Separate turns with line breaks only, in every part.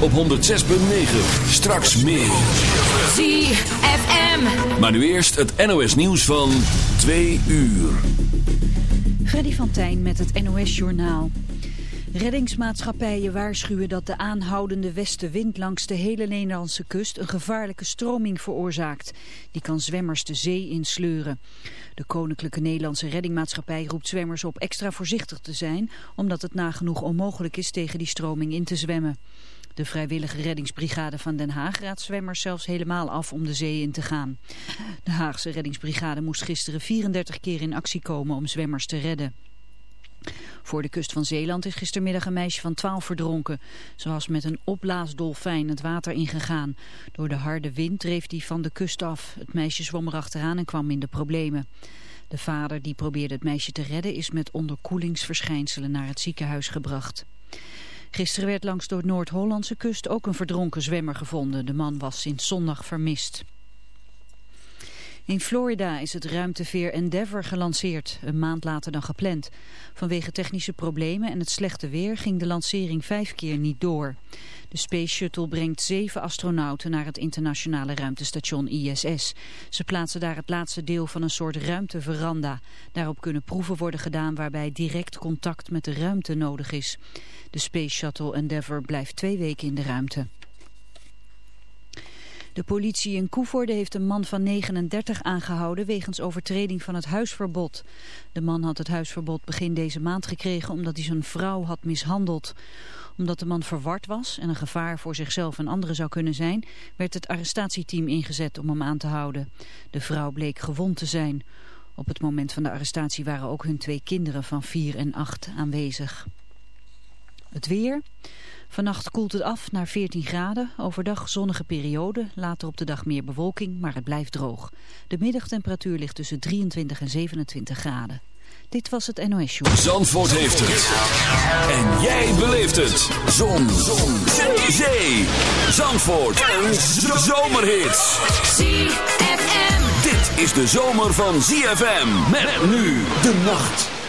op 106.9. Straks meer. ZFM. Maar nu eerst het NOS nieuws van 2 uur.
Freddy van Tijn met het NOS Journaal. Reddingsmaatschappijen waarschuwen dat de aanhoudende westenwind langs de hele Nederlandse kust een gevaarlijke stroming veroorzaakt. Die kan zwemmers de zee insleuren. De Koninklijke Nederlandse Reddingmaatschappij roept zwemmers op extra voorzichtig te zijn, omdat het nagenoeg onmogelijk is tegen die stroming in te zwemmen. De vrijwillige reddingsbrigade van Den Haag raadt zwemmers zelfs helemaal af om de zee in te gaan. De Haagse reddingsbrigade moest gisteren 34 keer in actie komen om zwemmers te redden. Voor de kust van Zeeland is gistermiddag een meisje van 12 verdronken. Ze was met een opblaasdolfijn het water ingegaan. Door de harde wind dreef die van de kust af. Het meisje zwom erachteraan en kwam in de problemen. De vader die probeerde het meisje te redden is met onderkoelingsverschijnselen naar het ziekenhuis gebracht. Gisteren werd langs de Noord-Hollandse kust ook een verdronken zwemmer gevonden. De man was sinds zondag vermist. In Florida is het ruimteveer Endeavour gelanceerd, een maand later dan gepland. Vanwege technische problemen en het slechte weer ging de lancering vijf keer niet door. De Space Shuttle brengt zeven astronauten naar het internationale ruimtestation ISS. Ze plaatsen daar het laatste deel van een soort ruimteveranda. Daarop kunnen proeven worden gedaan waarbij direct contact met de ruimte nodig is. De Space Shuttle Endeavour blijft twee weken in de ruimte. De politie in Koevoorde heeft een man van 39 aangehouden wegens overtreding van het huisverbod. De man had het huisverbod begin deze maand gekregen omdat hij zijn vrouw had mishandeld. Omdat de man verward was en een gevaar voor zichzelf en anderen zou kunnen zijn, werd het arrestatieteam ingezet om hem aan te houden. De vrouw bleek gewond te zijn. Op het moment van de arrestatie waren ook hun twee kinderen van 4 en 8 aanwezig. Het weer... Vannacht koelt het af naar 14 graden. Overdag zonnige periode. Later op de dag meer bewolking, maar het blijft droog. De middagtemperatuur ligt tussen 23 en 27 graden. Dit was het NOS Show.
Zandvoort heeft het. En jij beleeft het. Zon. Zon. Zee. Zee. Zandvoort. Een zomerhit. ZFM. Dit is de zomer van ZFM. Met nu de nacht.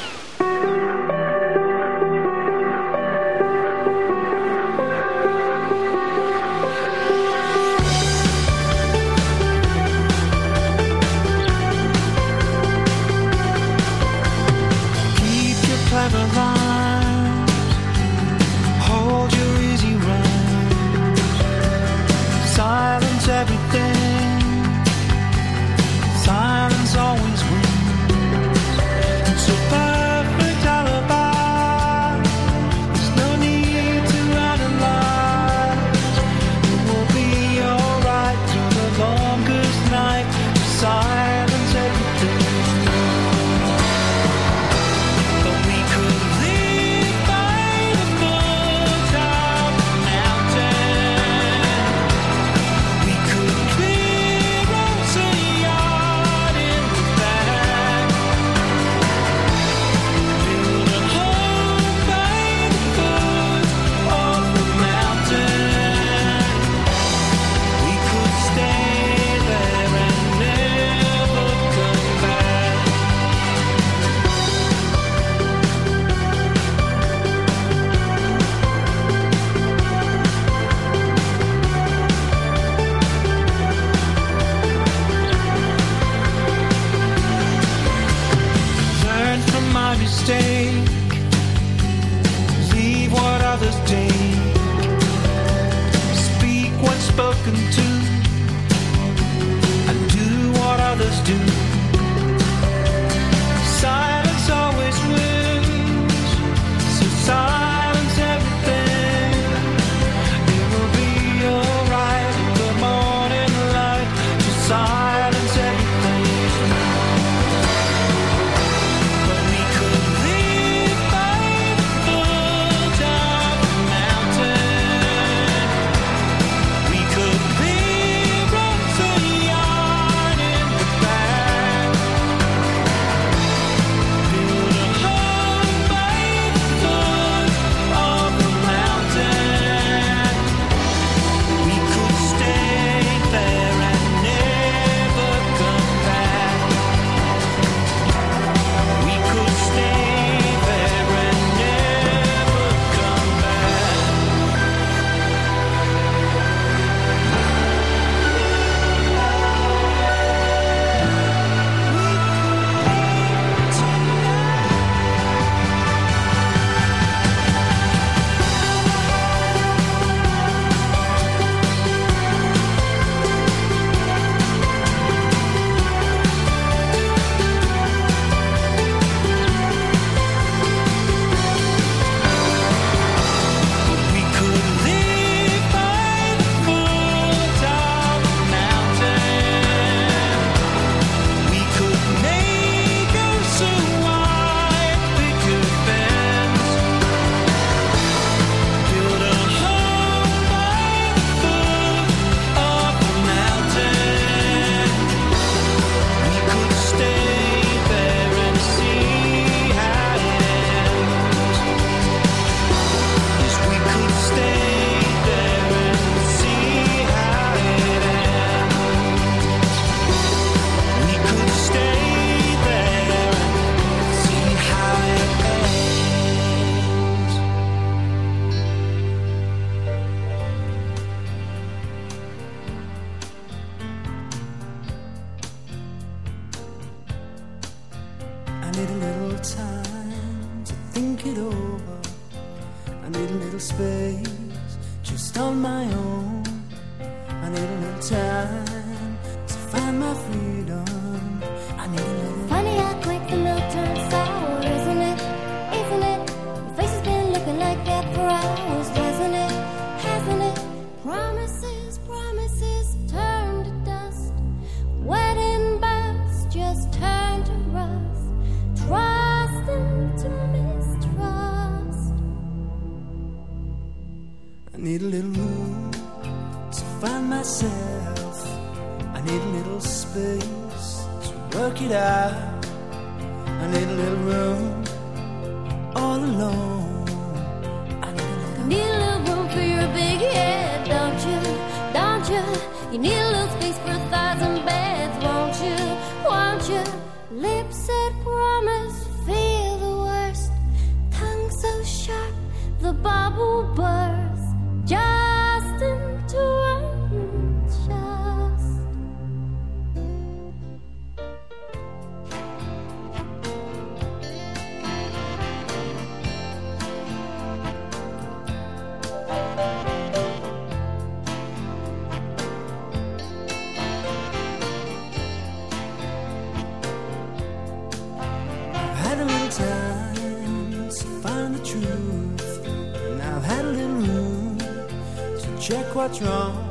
What's wrong.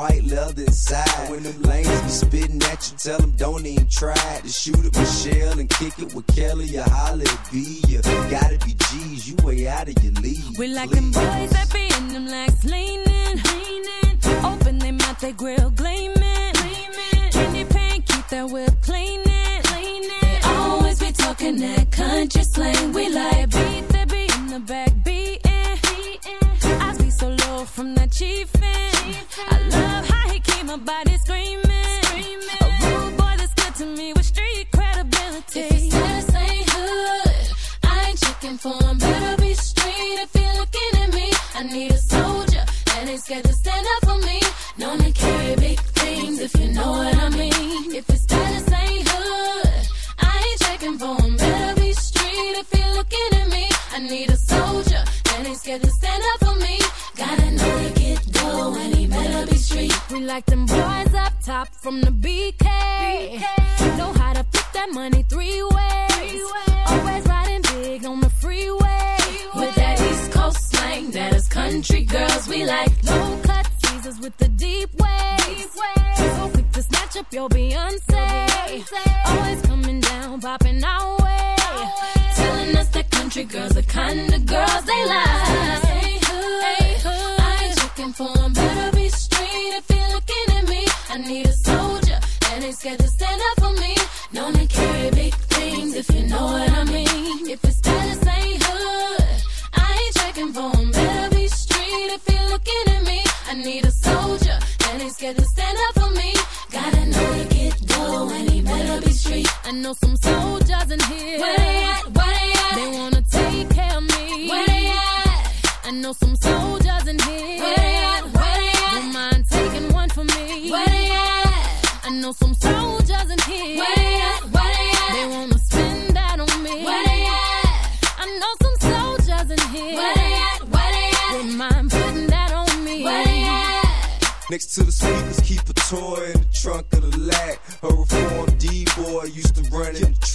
White leather inside. When them lanes be spitting at you, tell them don't even try to shoot at Michelle and kick it with Kelly or holla at B. You gotta be G's, you way out of your league.
We like them boys that be in them legs leaning, leaning. Open them mouth, they grill gleaming, gleaming. Candy paint, keep that whip cleaning, cleaning. They always be talking that country slang. We like beat that be in the back beating, from that chiefin'. I love how he keep my body screaming, screaming. A rude boy that's good to me with street credibility.
If his status ain't hood, I ain't checking for him. Better be straight if you're looking at me. I need a soldier that ain't scared to stand up for me. Known to carry big things if you know what I mean. If his status ain't hood, I ain't checking for him. Better be straight if you're looking at me. I need a soldier that ain't scared to stand up for me. Gotta know to get dough and he better be street.
We like them boys up top from the BK. Know how to flip that money three ways. Always riding big on the freeway.
With that East Coast slang, that is country girls we like.
low cut Caesars with the deep waves. So quick to snatch up your Beyonce. Always coming down, popping our way.
Telling us that country girls the kind of girls they like. Hey, hood, I ain't checking. Better be straight if you're looking at me. I need a soldier that ain't scared to stand up for me. Known to carry big things if you know what I mean. If his status ain't hood, I ain't checking for 'em. Better be straight if you're looking at me. I need a soldier that ain't scared to stand up for me. Gotta know to get dough and he better be street.
I know some soldiers in here.
Where they at? Where they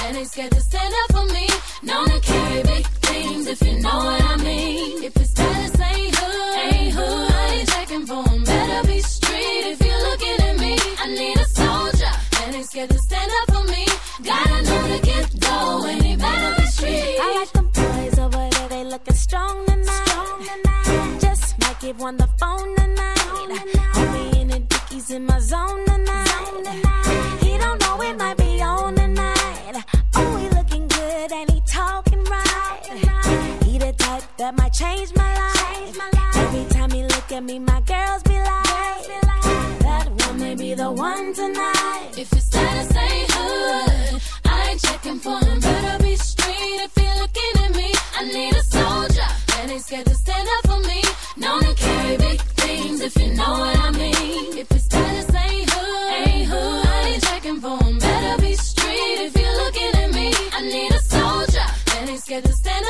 that ain't scared to stand up for me. Known to carry big things if you know what I mean. If it's status ain't hood, ain't hood, I ain't checking for him. Better be straight if you're looking at me. I need a soldier that ain't scared to stand up for me. Gotta know to get dough and he better be straight.
I like them boys over there, they looking strong tonight. Just might give one the phone tonight. Homie in the dickies in my zone tonight. He don't know it might that might change my life. Every time he look at me, my girls be like, that one may be the one tonight.
If it's status ain't hood, I ain't checking for him. Better be straight if you're looking at me. I need a soldier that ain't scared to stand up for me. Known to carry big things if you know what I mean. If it's status ain't hood, ain't hood, I ain't checking for him. Better be straight if you're looking at me. I need a soldier that ain't scared to stand up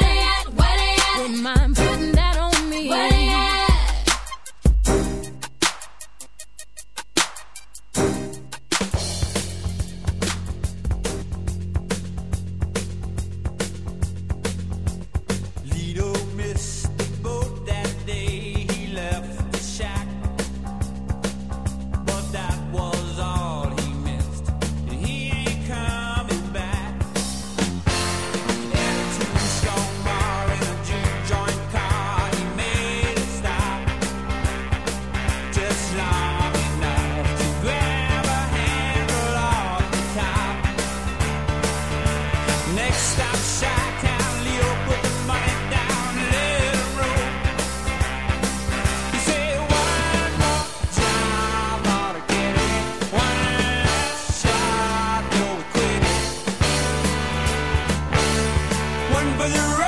For the